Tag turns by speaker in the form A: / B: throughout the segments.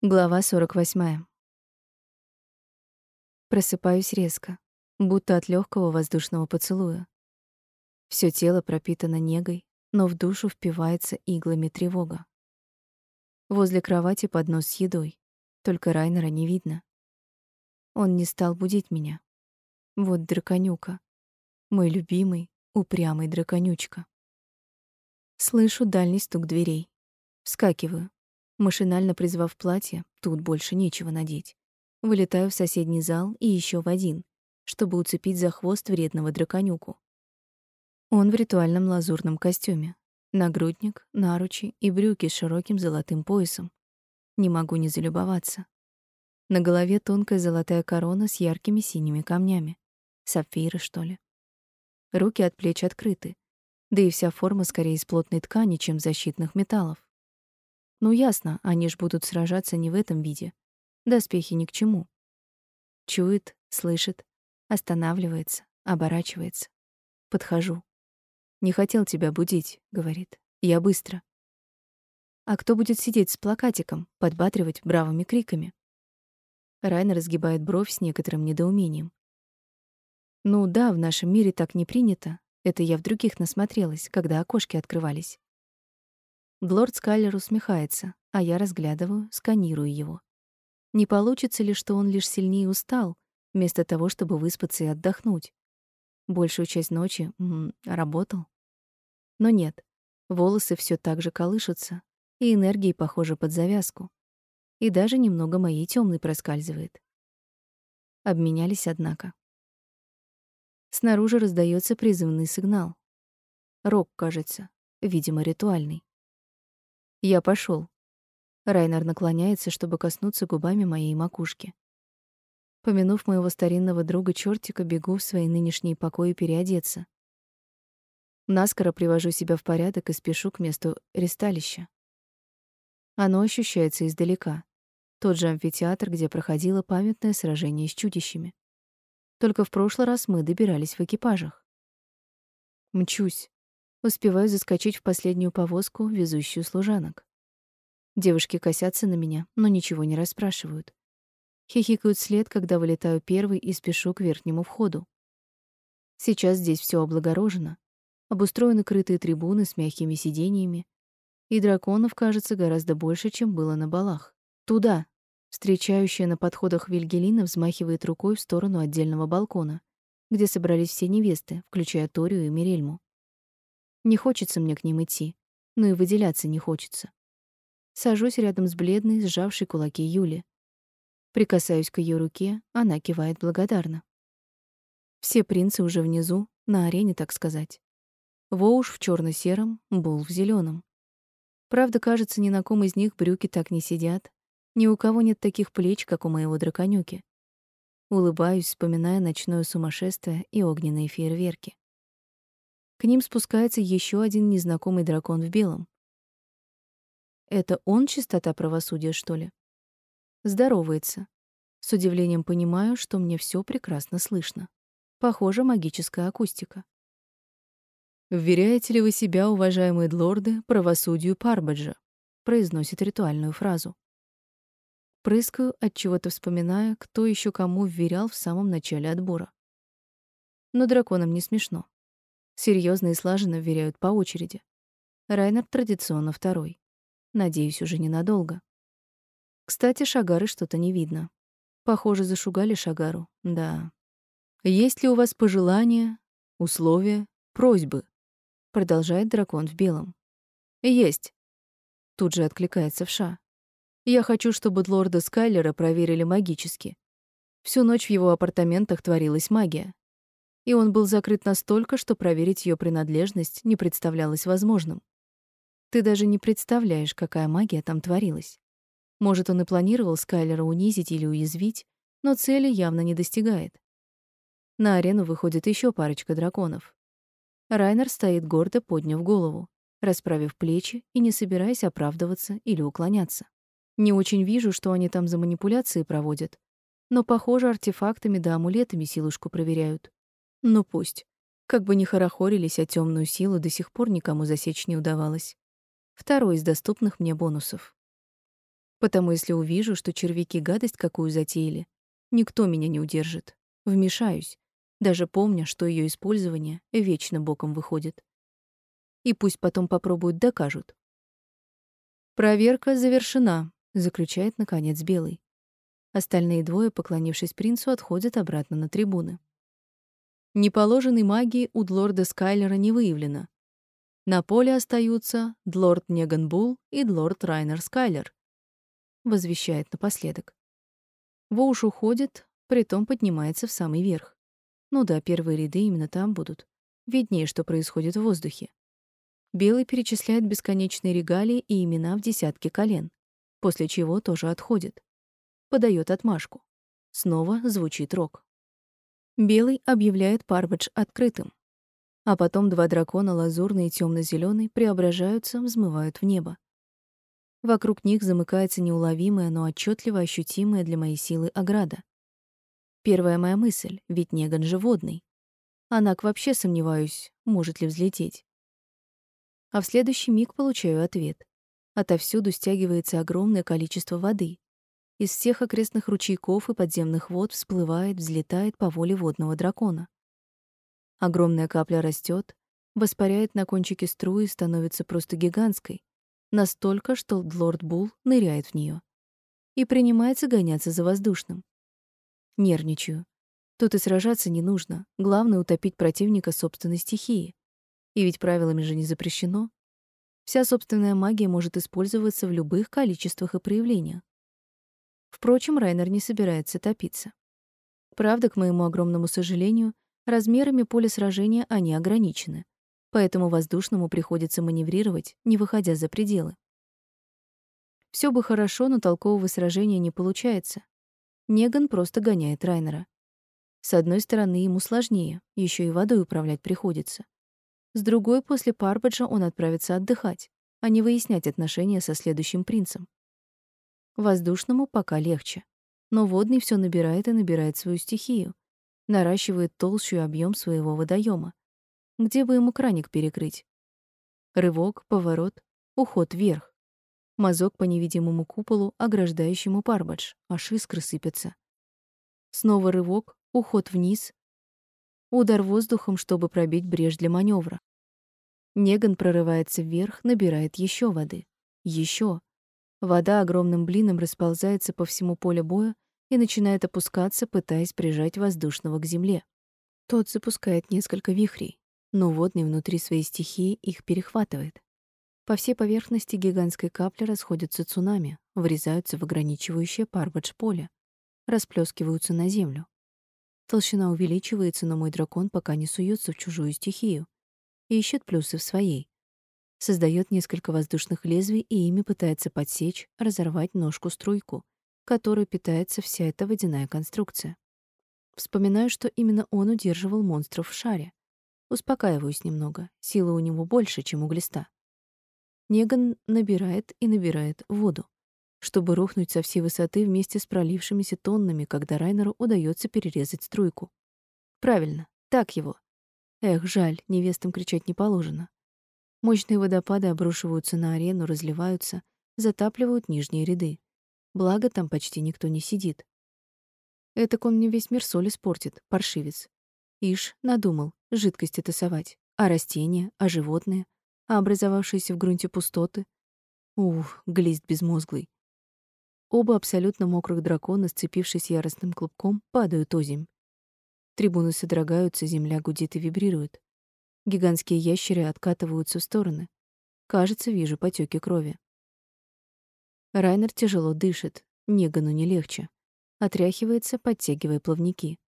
A: Глава 48. Просыпаюсь резко, будто от легкого воздушного поцелуя. Все тело пропитано негой, но в душу впивается иглами тревога. Возле кровати поднос с едой, только Райнера не видно. Он не стал будить меня. Вот драконюка, мой любимый, упрямый драконючка. Слышу дальний стук дверей. Вскакиваю. Машинально призвав платье, тут больше нечего надеть. Вылетаю в соседний зал и еще в один, чтобы уцепить за хвост вредного драконюку. Он в ритуальном лазурном костюме. Нагрудник, наручи и брюки с широким золотым поясом. Не могу не залюбоваться. На голове тонкая золотая корона с яркими синими камнями. Сапфиры, что ли. Руки от плеч открыты. Да и вся форма скорее из плотной ткани, чем защитных металлов. Ну ясно, они ж будут сражаться не в этом виде. Доспехи ни к чему. Чует, слышит, останавливается, оборачивается. Подхожу. Не хотел тебя будить, говорит. Я быстро. А кто будет сидеть с плакатиком, подбадривать бравыми криками? Райнер разгибает бровь с некоторым недоумением. Ну да, в нашем мире так не принято. Это я в других насмотрелась, когда окошки открывались. Лорд Скайлер усмехается, а я разглядываю, сканирую его. Не получится ли, что он лишь сильнее устал, вместо того, чтобы выспаться и отдохнуть? Большую часть ночи м -м, работал. Но нет, волосы все так же колышутся, и энергии, похоже, под завязку. И даже немного моей темной проскальзывает. Обменялись, однако. Снаружи раздается призывный сигнал. Рок, кажется, видимо, ритуальный. Я пошел. Райнер наклоняется, чтобы коснуться губами моей макушки. Помянув моего старинного друга чертика, бегу в свои нынешние покои переодеться. Наскоро привожу себя в порядок и спешу к месту ресталища. Оно ощущается издалека. Тот же амфитеатр, где проходило памятное сражение с чудищами. Только в прошлый раз мы добирались в экипажах. Мчусь, Успеваю заскочить в последнюю повозку, везущую служанок. Девушки косятся на меня, но ничего не расспрашивают. Хихикают вслед, когда вылетаю первый и спешу к верхнему входу. Сейчас здесь все облагорожено. Обустроены крытые трибуны с мягкими сиденьями. И драконов, кажется, гораздо больше, чем было на балах. Туда! Встречающая на подходах Вильгелина взмахивает рукой в сторону отдельного балкона, где собрались все невесты, включая Торию и Мирельму. Не хочется мне к ним идти, но и выделяться не хочется. Сажусь рядом с бледной, сжавшей кулаки Юли. Прикасаюсь к ее руке, она кивает благодарно. Все принцы уже внизу, на арене, так сказать. Воуш в черно сером Бул в зеленом. Правда, кажется, ни на ком из них брюки так не сидят, ни у кого нет таких плеч, как у моего драконюки. Улыбаюсь, вспоминая ночное сумасшествие и огненные фейерверки. К ним спускается еще один незнакомый дракон в белом. Это он чистота правосудия, что ли? Здоровается. С удивлением понимаю, что мне все прекрасно слышно. Похоже, магическая акустика. «Вверяете ли вы себя, уважаемые лорды, правосудию Парбаджа?» произносит ритуальную фразу. Прыскаю, от чего-то вспоминая, кто еще кому вверял в самом начале отбора. Но драконам не смешно. Серьезно и слаженно вверяют по очереди. Райнер традиционно второй. Надеюсь, уже ненадолго. Кстати, Шагары что-то не видно. Похоже, зашугали Шагару. Да. Есть ли у вас пожелания, условия, просьбы? Продолжает дракон в белом. Есть. Тут же откликается Вша. Я хочу, чтобы лорда Скайлера проверили магически. Всю ночь в его апартаментах творилась магия и он был закрыт настолько, что проверить ее принадлежность не представлялось возможным. Ты даже не представляешь, какая магия там творилась. Может, он и планировал Скайлера унизить или уязвить, но цели явно не достигает. На арену выходит еще парочка драконов. Райнер стоит гордо, подняв голову, расправив плечи и не собираясь оправдываться или уклоняться. Не очень вижу, что они там за манипуляции проводят, но, похоже, артефактами да амулетами силушку проверяют. Ну пусть. Как бы ни хорохорились, а темную силу до сих пор никому засечь не удавалось. Второй из доступных мне бонусов. Потому если увижу, что червяки гадость какую затеяли, никто меня не удержит. Вмешаюсь, даже помня, что ее использование вечно боком выходит. И пусть потом попробуют докажут. Проверка завершена, заключает наконец Белый. Остальные двое, поклонившись принцу, отходят обратно на трибуны. Неположенной магии у лорда Скайлера не выявлено. На поле остаются лорд Неганбул и лорд Райнер Скайлер, возвещает напоследок. Воуш уходит, притом поднимается в самый верх. Ну да, первые ряды именно там будут. Виднее, что происходит в воздухе. Белый перечисляет бесконечные регалии и имена в десятки колен, после чего тоже отходит. Подает отмашку. Снова звучит рок. Белый объявляет Парбадж открытым. А потом два дракона, лазурный и темно зеленый преображаются, взмывают в небо. Вокруг них замыкается неуловимая, но отчетливо ощутимая для моей силы ограда. Первая моя мысль, ведь Неган же водный. Анак вообще сомневаюсь, может ли взлететь. А в следующий миг получаю ответ. Отовсюду стягивается огромное количество воды. Из всех окрестных ручейков и подземных вод всплывает, взлетает по воле водного дракона. Огромная капля растет, воспаряет на кончике струи и становится просто гигантской, настолько, что лорд Бул ныряет в нее и принимается гоняться за воздушным. Нервничаю. Тут и сражаться не нужно. Главное — утопить противника собственной стихии. И ведь правилами же не запрещено. Вся собственная магия может использоваться в любых количествах и проявлениях. Впрочем, Райнер не собирается топиться. Правда, к моему огромному сожалению, размерами поля сражения они ограничены, поэтому воздушному приходится маневрировать, не выходя за пределы. Все бы хорошо, но толкового сражения не получается. Неган просто гоняет Райнера. С одной стороны, ему сложнее, еще и водой управлять приходится. С другой, после Парбаджа он отправится отдыхать, а не выяснять отношения со следующим принцем. Воздушному пока легче, но водный все набирает и набирает свою стихию, наращивает толщу и объем своего водоема. Где бы ему краник перекрыть? Рывок, поворот, уход вверх. Мазок по невидимому куполу, ограждающему Парбадж, аж искры сыпятся. Снова рывок, уход вниз, удар воздухом, чтобы пробить брешь для маневра. Неган прорывается вверх, набирает еще воды. Еще. Вода огромным блином расползается по всему полю боя и начинает опускаться, пытаясь прижать воздушного к земле. Тот запускает несколько вихрей, но водный внутри своей стихии их перехватывает. По всей поверхности гигантской капли расходятся цунами, врезаются в ограничивающее парбадж поле, расплескиваются на землю. Толщина увеличивается, но мой дракон пока не суется в чужую стихию и ищет плюсы в своей. Создает несколько воздушных лезвий и ими пытается подсечь, разорвать ножку-струйку, которой питается вся эта водяная конструкция. Вспоминаю, что именно он удерживал монстров в шаре. Успокаиваюсь немного, силы у него больше, чем у глиста. Неган набирает и набирает воду, чтобы рухнуть со всей высоты вместе с пролившимися тоннами, когда Райнеру удается перерезать струйку. Правильно, так его. Эх, жаль, невестам кричать не положено. Мощные водопады обрушиваются на арену, разливаются, затапливают нижние ряды. Благо, там почти никто не сидит. Этак он мне весь мир соль испортит, паршивец. Ишь, надумал жидкости тасовать. А растения, а животные — а образовавшиеся в грунте пустоты. Ух, глист безмозглый. Оба абсолютно мокрых дракона, сцепившись яростным клубком, падают озимь. Трибуны содрогаются, земля гудит и вибрирует. Гигантские ящеры откатываются в стороны. Кажется, вижу потеки крови. Райнер тяжело дышит, Негану не легче. Отряхивается, подтягивая плавники.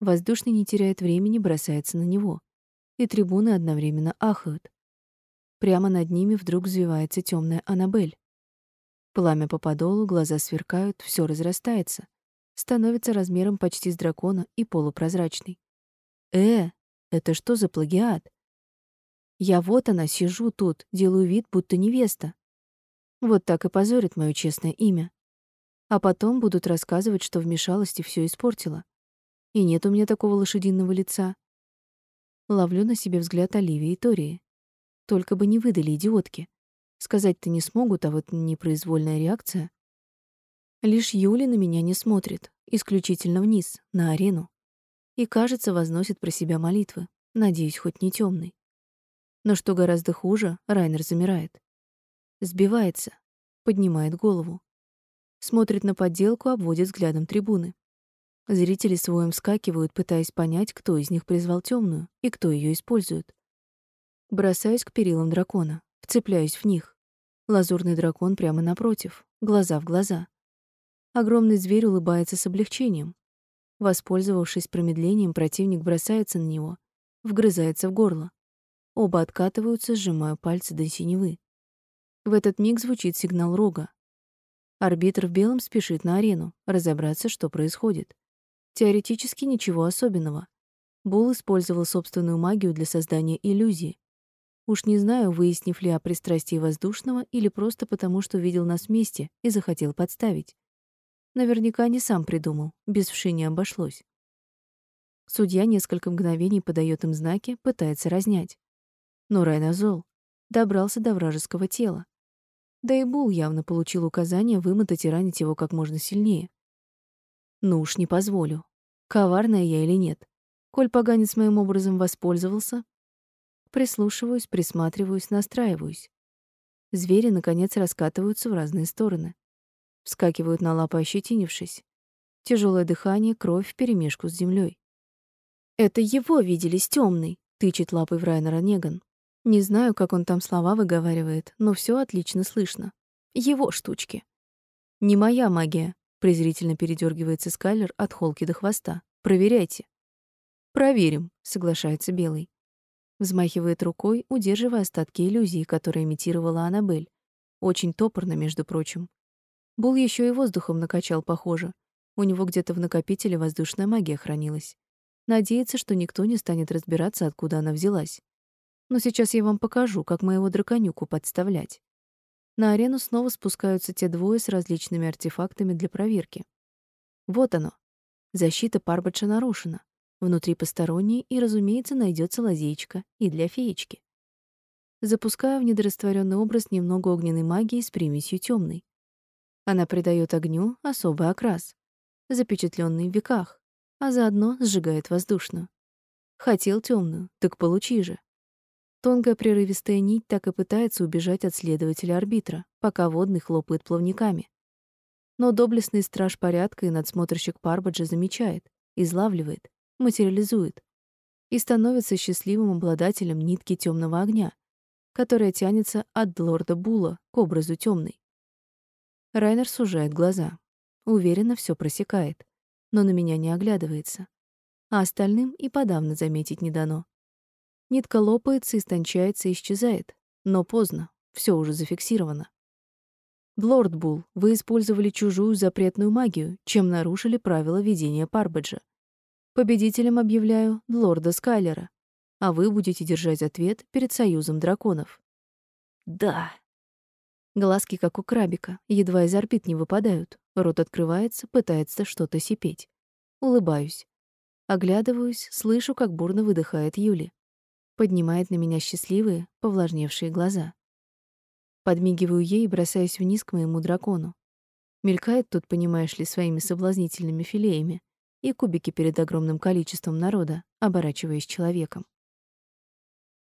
A: Воздушный не теряет времени, бросается на него. И трибуны одновременно ахают. Прямо над ними вдруг взвивается темная Анабель. Пламя по подолу, глаза сверкают, все разрастается. Становится размером почти с дракона и полупрозрачный. Э, это что за плагиат? Я вот она, сижу тут, делаю вид, будто невеста. Вот так и позорит мое честное имя. А потом будут рассказывать, что вмешалась и все испортила. И нет у меня такого лошадиного лица. Ловлю на себе взгляд Оливии и Тории. Только бы не выдали идиотки. Сказать-то не смогут, а вот непроизвольная реакция. Лишь Юли на меня не смотрит, исключительно вниз, на арену. И, кажется, возносит про себя молитвы, надеюсь, хоть не темный. Но что гораздо хуже, Райнер замирает. Сбивается, поднимает голову. Смотрит на подделку, обводит взглядом трибуны. Зрители своим вскакивают, пытаясь понять, кто из них призвал темную и кто ее использует. Бросаюсь к перилам дракона, вцепляюсь в них. Лазурный дракон прямо напротив, глаза в глаза. Огромный зверь улыбается с облегчением. Воспользовавшись промедлением, противник бросается на него, вгрызается в горло. Оба откатываются, сжимая пальцы до синевы. В этот миг звучит сигнал рога. Арбитр в белом спешит на арену, разобраться, что происходит. Теоретически ничего особенного. Бул использовал собственную магию для создания иллюзии, Уж не знаю, выяснив ли о пристрастии воздушного или просто потому, что видел нас вместе и захотел подставить. Наверняка не сам придумал, без вши не обошлось. Судья несколько мгновений подает им знаки, пытается разнять. Но Райна зол, добрался до вражеского тела. Да и Бул явно получил указание вымотать и ранить его как можно сильнее. Ну уж не позволю. Коварная я или нет. Коль поганец моим образом воспользовался, Прислушиваюсь, присматриваюсь, настраиваюсь. Звери, наконец, раскатываются в разные стороны. Вскакивают на лапы, ощетинившись. Тяжелое дыхание, кровь вперемешку с землей. «Это его виделись темный, тычет лапой в Райнера Неган. Не знаю, как он там слова выговаривает, но все отлично слышно. Его штучки. «Не моя магия», — презрительно передергивается Скайлер от холки до хвоста. «Проверяйте». «Проверим», — соглашается Белый. Взмахивает рукой, удерживая остатки иллюзии, которые имитировала Аннабель. Очень топорно, между прочим. Бул еще и воздухом накачал, похоже. У него где-то в накопителе воздушная магия хранилась. Надеется, что никто не станет разбираться, откуда она взялась. Но сейчас я вам покажу, как моего драконюку подставлять. На арену снова спускаются те двое с различными артефактами для проверки. Вот оно. Защита Парбатша нарушена. Внутри посторонний, и, разумеется, найдется лазеечка и для феечки. Запускаю в недорастворенный образ немного огненной магии с примесью темной. Она придает огню особый окрас, запечатленный в веках, а заодно сжигает воздушную. Хотел темную, так получи же. Тонкая прерывистая нить так и пытается убежать от следователя-арбитра, пока водный хлопает плавниками. Но доблестный страж порядка и надсмотрщик Парбаджа замечает, излавливает материализует и становится счастливым обладателем нитки темного огня, которая тянется от лорда Була к образу темной. Райнер сужает глаза. Уверенно все просекает, но на меня не оглядывается. А остальным и подавно заметить не дано. Нитка лопается, истончается исчезает. Но поздно, все уже зафиксировано. Лорд Бул, вы использовали чужую запретную магию, чем нарушили правила ведения Парбаджа. Победителем объявляю лорда Скайлера, а вы будете держать ответ перед союзом драконов. Да. Глазки, как у крабика, едва из орбит не выпадают. Рот открывается, пытается что-то сипеть. Улыбаюсь. Оглядываюсь, слышу, как бурно выдыхает Юли. Поднимает на меня счастливые, повлажневшие глаза. Подмигиваю ей и бросаюсь вниз к моему дракону. Мелькает тут, понимаешь ли, своими соблазнительными филеями и кубики перед огромным количеством народа, оборачиваясь человеком.